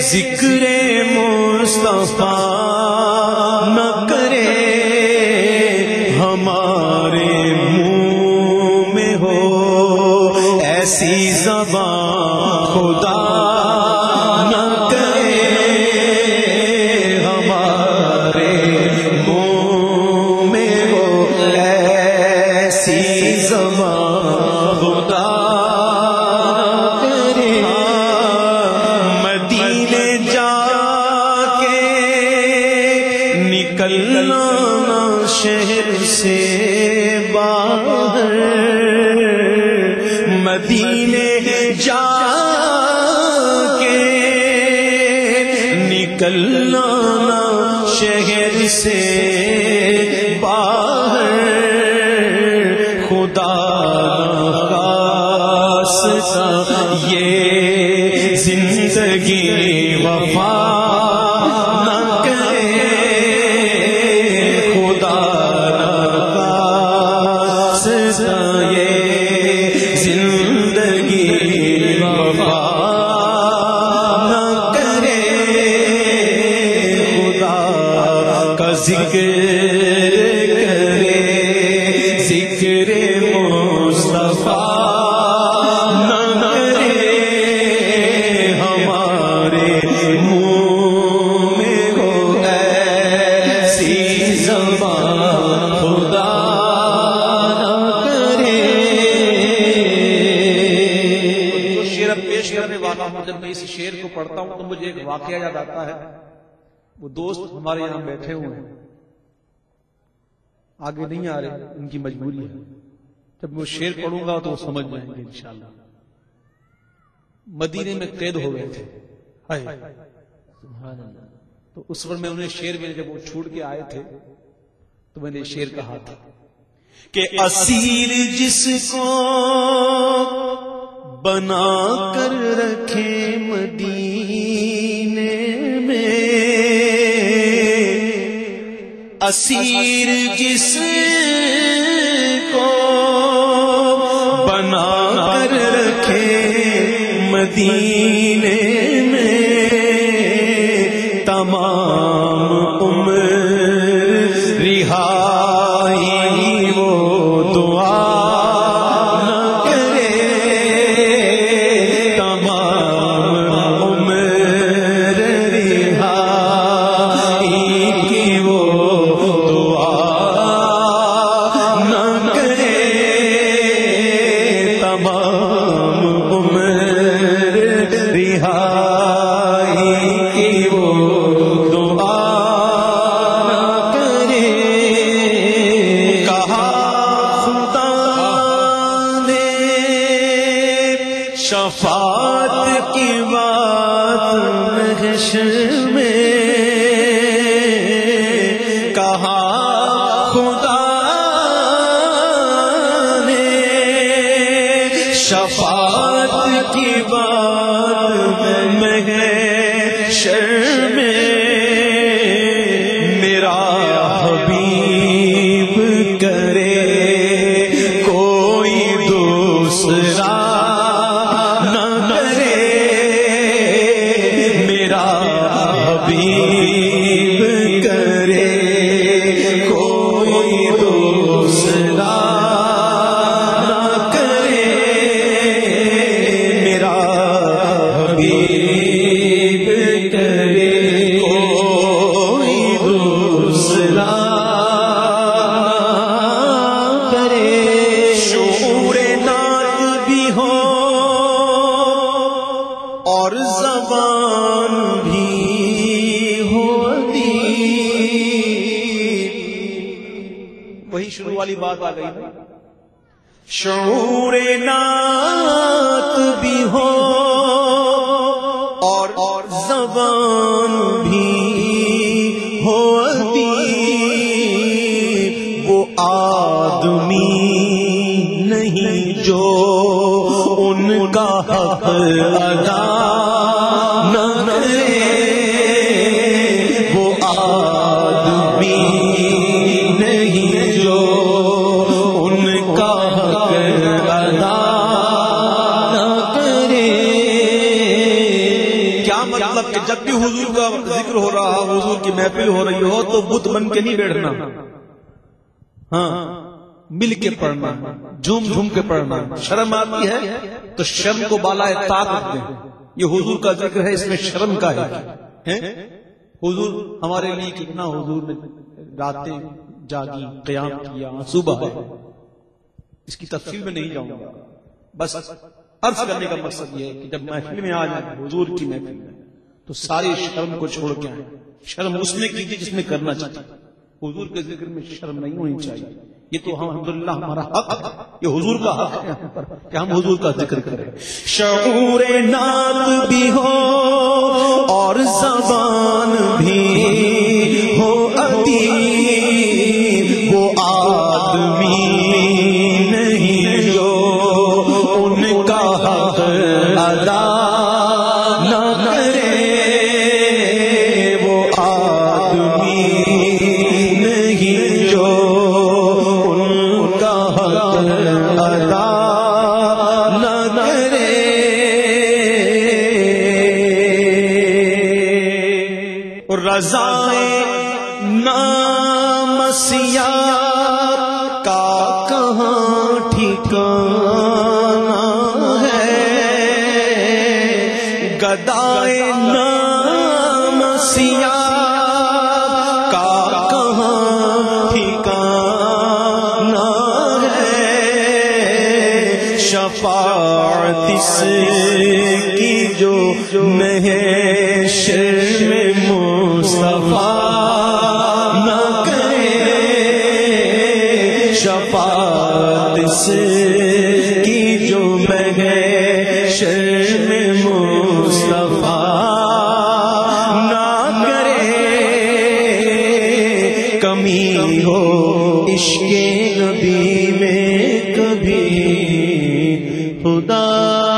ذکر مصطفیٰ نہ کرے ہمارے منہ میں ہو ایسی زبان نکلنا نہ شہر سے باہر خدا نخواستہ یہ زندگی وفا جب میں اس شعر کو پڑھتا ہوں تو مجھے ایک واقعہ یاد آتا ہے۔ وہ دوست ہمارے یہاں بیٹھے ہوئے ہیں۔ آگے نہیں آ رہے، ان کی مجبوری ہے۔ جب میں وہ پڑھوں گا تو وہ سمجھ جائیں گے انشاءاللہ۔ مدینے میں قید ہو گئے تھے۔ تو اس وقت میں انہیں شعر میں جب وہ چھوڑ کے آئے تھے، تو میں نے شعر کہا تھا کہ اسیر جس کو بنا کر رکھے اسیر جس کو بنا کر رکھے مدینے شفاعت کی بات محشر میں کہا خدا نے شفاعت کی بات بھی والی بات آ گئی نا۔ شعور نات بھی ہو اور اور زبان بھی ہوتی وہ آدمی نہیں جو ان کا حق ادا مطلب کہ جب بھی حضور کا ذکر ہو رہا ہو، حضور کی محفل ہو رہی ہو، تو بت بن کے نہیں بیٹھنا۔ ہاں مل کے پڑھنا، جھوم جھوم کے پڑھنا۔ شرم آتی ہے تو شرم کو بالا طاق رکھتے یہ حضور کا ذکر ہے، اس میں شرم کا ہے۔ حضور ہمارے لیے کتنا حضور نے راتیں جاگی قیام کیا، صبح ہے۔ اس کی تفصیل میں نہیں جاؤں گا۔ بس عرض کرنے کا مقصد یہ ہے کہ جب محفل میں آ جائے حضور کی محفل میں۔ تو ساری شرم کو چھوڑ کے آئیں شرم اس نے کیجیے جس نے کرنا چاہیے حضور کے ذکر میں شرم نہیں ہونی چاہیے۔ یہ تو ہم الحمدللہ ہمارا حق یہ حضور کا حق ہے یہاں پر کہ ہم حضور کا ذکر کریں۔ شعور نات بھی ہو اور زبان بھی ہو ادیب وہ آدمی نہیں جو ان کا حق ادا کرے نام سیاہ کا کہاں ٹھکانا ہے؟ گدائے نام شفاعت اس کی جو محشر میں مصطفیٰ نہ کرے شفاعت اس خدا